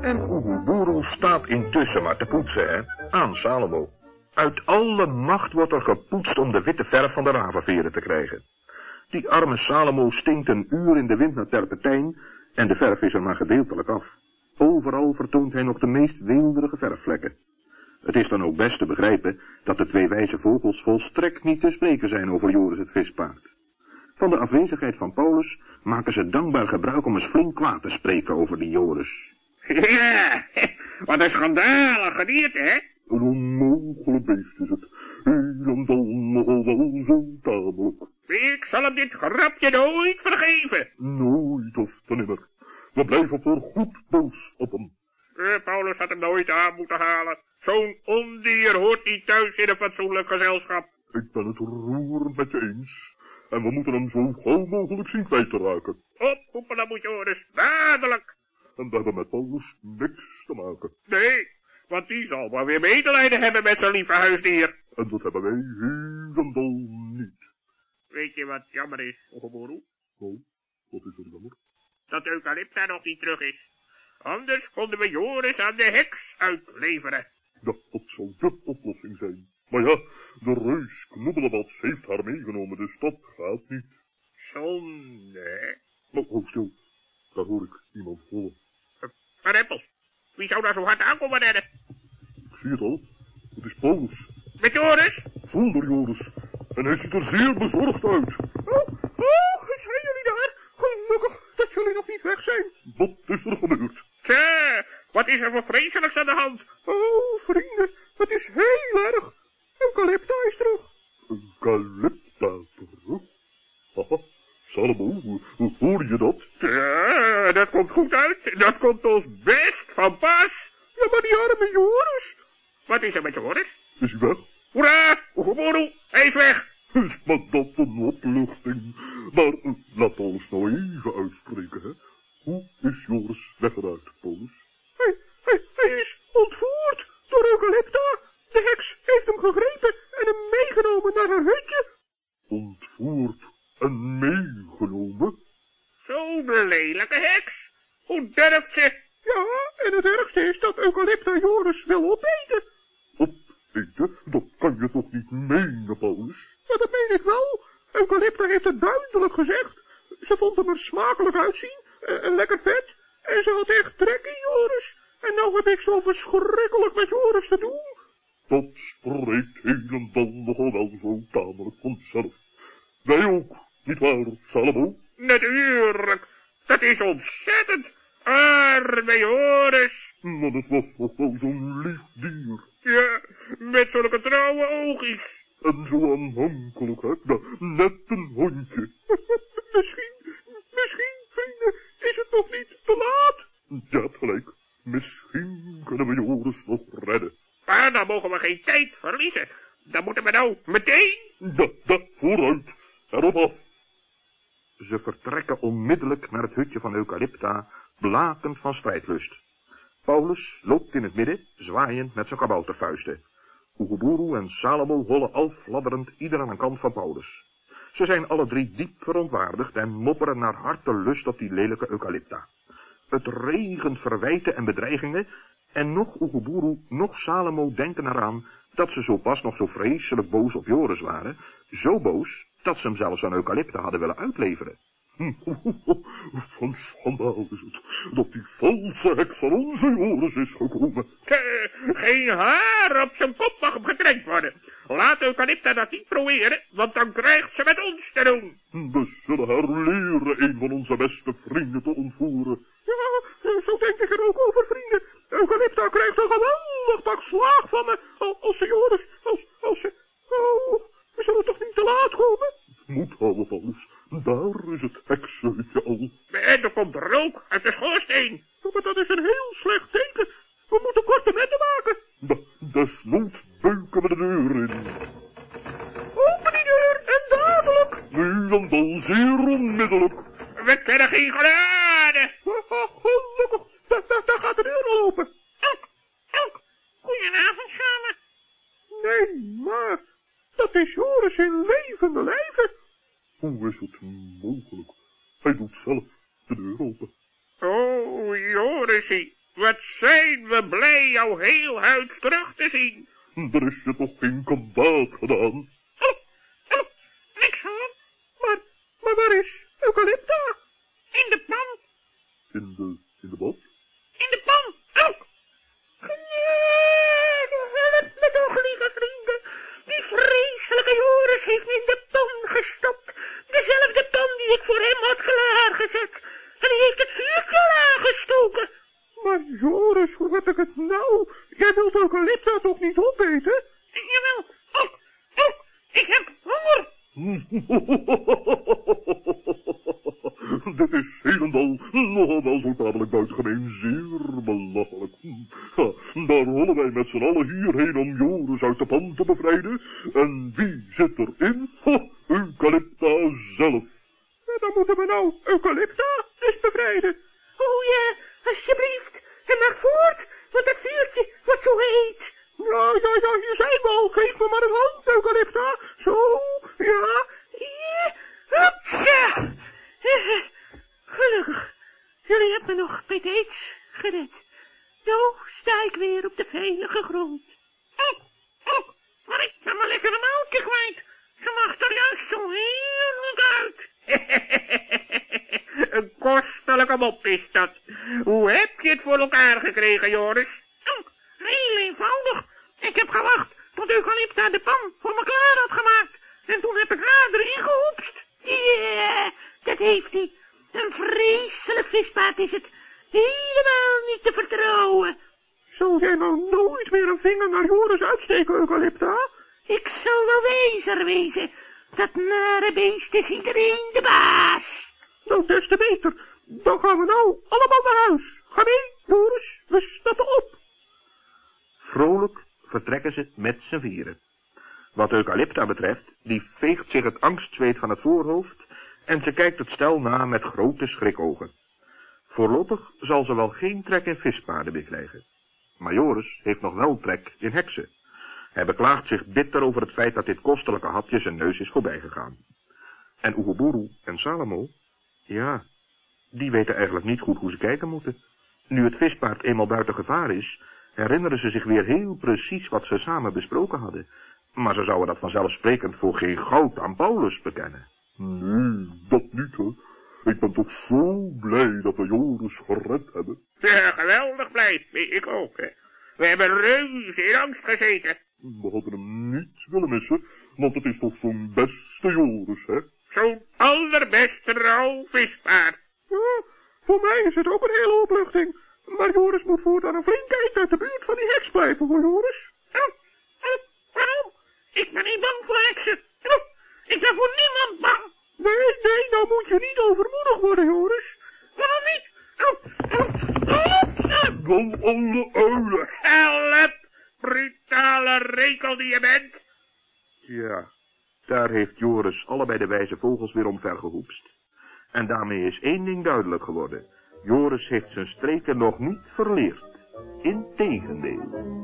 En Oeguburu staat intussen maar te poetsen, hè, aan Salomo. Uit alle macht wordt er gepoetst om de witte verf van de ravenveren te krijgen. Die arme Salomo stinkt een uur in de wind naar terpentijn en de verf is er maar gedeeltelijk af. Overal vertoont hij nog de meest weelderige verfvlekken. Het is dan ook best te begrijpen dat de twee wijze vogels volstrekt niet te spreken zijn over Joris het vispaard. Van de afwezigheid van Paulus maken ze dankbaar gebruik om eens flink kwaad te spreken over die Joris. Ja, wat een schandalig gedierte, hè? Een onmogelijk beest is het. Helemaal nogal wel zo tamelijk. Ik zal hem dit grapje nooit vergeven. Nooit of te nimmer. We blijven voor goed boos op hem. Eh, Paulus had hem nooit aan moeten halen. Zo'n ondier hoort niet thuis in een fatsoenlijk gezelschap. Ik ben het roerend met je eens. En we moeten hem zo gauw mogelijk zien kwijt te raken. Oproepen dan moet Joris, dadelijk. En we hebben met Paulus niks te maken. Nee, want die zal maar weer medelijden hebben met zijn lieve huisdier. En dat hebben wij helemaal niet. Weet je wat jammer is, Oegeboeroe? Oh, wat is er jammer? Dat Eucalypta nog niet terug is. Anders konden we Joris aan de heks uitleveren. Ja, dat zal de oplossing zijn. Maar ja, de reus Knobbelebats heeft haar meegenomen, dus dat gaat niet. Zonde, hè? Maar oh, stil, daar hoor ik iemand vallen. Verrempels, wie zou daar zo hard aankomen rennen? Ik zie het al, het is Paulus. Met Joris? Zonder Joris. En hij ziet er zeer bezorgd uit. Oh, oh, zijn jullie daar? Gelukkig dat jullie nog niet weg zijn. Wat is er gebeurd? Tja, wat is er voor vreselijks aan de hand? Oh, vrienden, het is heel erg. Eucalypta is terug. Eucalypta terug? Haha, Salomo, hoor je dat? Tja, dat komt goed uit. Dat komt ons best van pas. Ja, maar die arme Joris. Wat is er met Joris? Is hij weg? Hoera, Oegeboeroe, hij is weg. Is maar dat een opluchting. Maar uh, laat ons nou even uitspreken, hè. Hoe is Joris weggeraakt, Paulus? Hij, hij, hij is ontvoerd door Eucalypta. De heks heeft hem gegrepen en hem meegenomen naar haar hutje. Ontvoerd en meegenomen? Zo'n lelijke heks. Hoe durft ze? Ja, en het ergste is dat Eucalypta Joris wil opeten. Opeten? Dat kan je toch niet menen, Paulus? Ja, dat meen ik wel. Eucalypta heeft het duidelijk gezegd. Ze vond hem er smakelijk uitzien en lekker vet. En ze had echt trek in Joris. En nou heb ik zo verschrikkelijk met Joris te doen. Dat spreekt helemaal nogal wel zo tamelijk vanzelf. Wij ook, niet waar, Salomo? Natuurlijk. Dat is ontzettend. Arme Joris. Maar het was nog wel zo'n lief dier. Ja, met zulke trouwe oogjes. En zo aanhankelijk, hè? Ja, net een hondje. misschien, misschien, vrienden, is het nog niet te laat? Ja, hebt gelijk. Misschien kunnen we Joris nog redden. Maar dan mogen we geen tijd verliezen. Dan moeten we nou meteen... Ja, ja, vooruit. Erop af. Ze vertrekken onmiddellijk naar het hutje van Eucalypta, blakend van strijdlust. Paulus loopt in het midden, zwaaiend met zijn kaboutervuisten. Oeguburu en Salomo hollen al fladderend ieder aan een kant van Paulus. Ze zijn alle drie diep verontwaardigd en mopperen naar hartelust op die lelijke Eucalypta. Het regent verwijten en bedreigingen, en nog Oeguburu, nog Salomo denken eraan dat ze zo pas nog zo vreselijk boos op Joris waren, zo boos dat ze hem zelfs aan Eucalypta hadden willen uitleveren. Van schandaal is het, dat die valse heks van onze Joris is gekomen. geen haar op zijn kop mag hem worden. Laat Eucalypta dat niet proberen, want dan krijgt ze met ons te doen. We zullen haar leren een van onze beste vrienden te ontvoeren. Ja, zo denk ik er ook over, vrienden. Eucalypta krijgt een geweldig pak slaag van me, als ze Joris, als, als ze... Oh, we zullen toch niet te laat komen? Moet houden, Paulus. Daar is het heksenhutje al. En er komt rook uit de schoorsteen. Maar dat is een heel slecht teken. We moeten korte metten maken. Da, desnoods beuken we de deur in. Open die deur en dadelijk. Nu en dan zeer onmiddellijk. We kennen geen genade. Gelukkig, daar, daar, daar gaat de deur open. Elk, elk. Goedenavond samen. Nee, is Joris in levende lijven. Hoe is het mogelijk? Hij doet zelf de deur open. Oh, Jorisie, wat zijn we blij jou heel huid terug te zien. Er is je toch geen kwaad gedaan? Oh, oh, niks aan. Maar, maar waar is Eucalypta? In de pan, In de, in de bad? Joris heeft me in de pan gestopt. Dezelfde pan die ik voor hem had klaargezet. En die heeft het vuurtje aangestoken. Maar Joris, hoe heb ik het nou? Jij wilt Eucalypta toch niet opeten? jawel. Oh, oh, ik heb honger. Dit is helemaal nogal wel zo tamelijk buitengemeen zeer belachelijk. Ja, daar rollen wij met z'n allen hierheen om Joris uit de pan te bevrijden. En wie zit erin? Ha, Eucalypta zelf. Dan moeten we nou Eucalypta eens bevrijden. Oh ja, alsjeblieft. En maar voort, want het vuurtje wordt zo heet. Ja, ja, ja, hier zijn we al. Geef me maar een hand, Eucalypta. Zo, ja. Ja, Gelukkig. Jullie hebben me nog bij deze gered. Nou sta ik weer op de veilige grond. Oh, oh, maar ik ben maar lekker een maaltje kwijt. Ze mag er juist zo heerlijk uit. een kostelijke mop is dat. Hoe heb je het voor elkaar gekregen, Joris? Oh, heel eenvoudig. Ik heb gewacht tot Eucalypta de pan voor me klaar had gemaakt. En toen heb ik haar erin gehoepst. Ja, dat heeft hij. Een vreselijk vispaard is het. Helemaal niet te vertrouwen. Zal jij nou nooit meer een vinger naar Joris uitsteken, Eucalypta? Ik zal wel wijzer wezen. Dat nare beest is iedereen de baas. Nou, des te beter. Dan gaan we nou allemaal naar huis. Ga mee, Joris. We stappen op. Vrolijk vertrekken ze met z'n vieren. Wat Eucalypta betreft, die veegt zich het angstzweet van het voorhoofd en ze kijkt het stel na met grote schrikogen. Voorlopig zal ze wel geen trek in vispaarden meer krijgen. Heeft nog wel trek in heksen. Hij beklaagt zich bitter over het feit dat dit kostelijke hapje zijn neus is voorbijgegaan. En Oeguburu en Salomo, ja, die weten eigenlijk niet goed hoe ze kijken moeten. Nu het vispaard eenmaal buiten gevaar is, herinneren ze zich weer heel precies wat ze samen besproken hadden. Maar ze zouden dat vanzelfsprekend voor geen goud aan Paulus bekennen. Nee, dat niet, hè. Ik ben toch zo blij dat we Joris gered hebben. Ja, geweldig blij. Ik ook, hè. We hebben reuze in angst gezeten. We hadden hem niet willen missen, want het is toch zo'n beste Joris, hè? Zo'n allerbeste rauw vispaard. Ja, voor mij is het ook een hele opluchting. Maar Joris moet voortaan een flink eind uit de buurt van die heks blijven, hoor, Joris. Oh, oh, waarom? Ik ben niet bang voor heksen. Ik ben voor niemand bang. Nee, nee, nou moet je niet overmoedig worden, Joris. Waarom niet? Dan alle uilen. help, brutale rekel die je bent. Ja, daar heeft Joris allebei de wijze vogels weer omvergehoepst. En daarmee is één ding duidelijk geworden. Joris heeft zijn streken nog niet verleerd. Integendeel.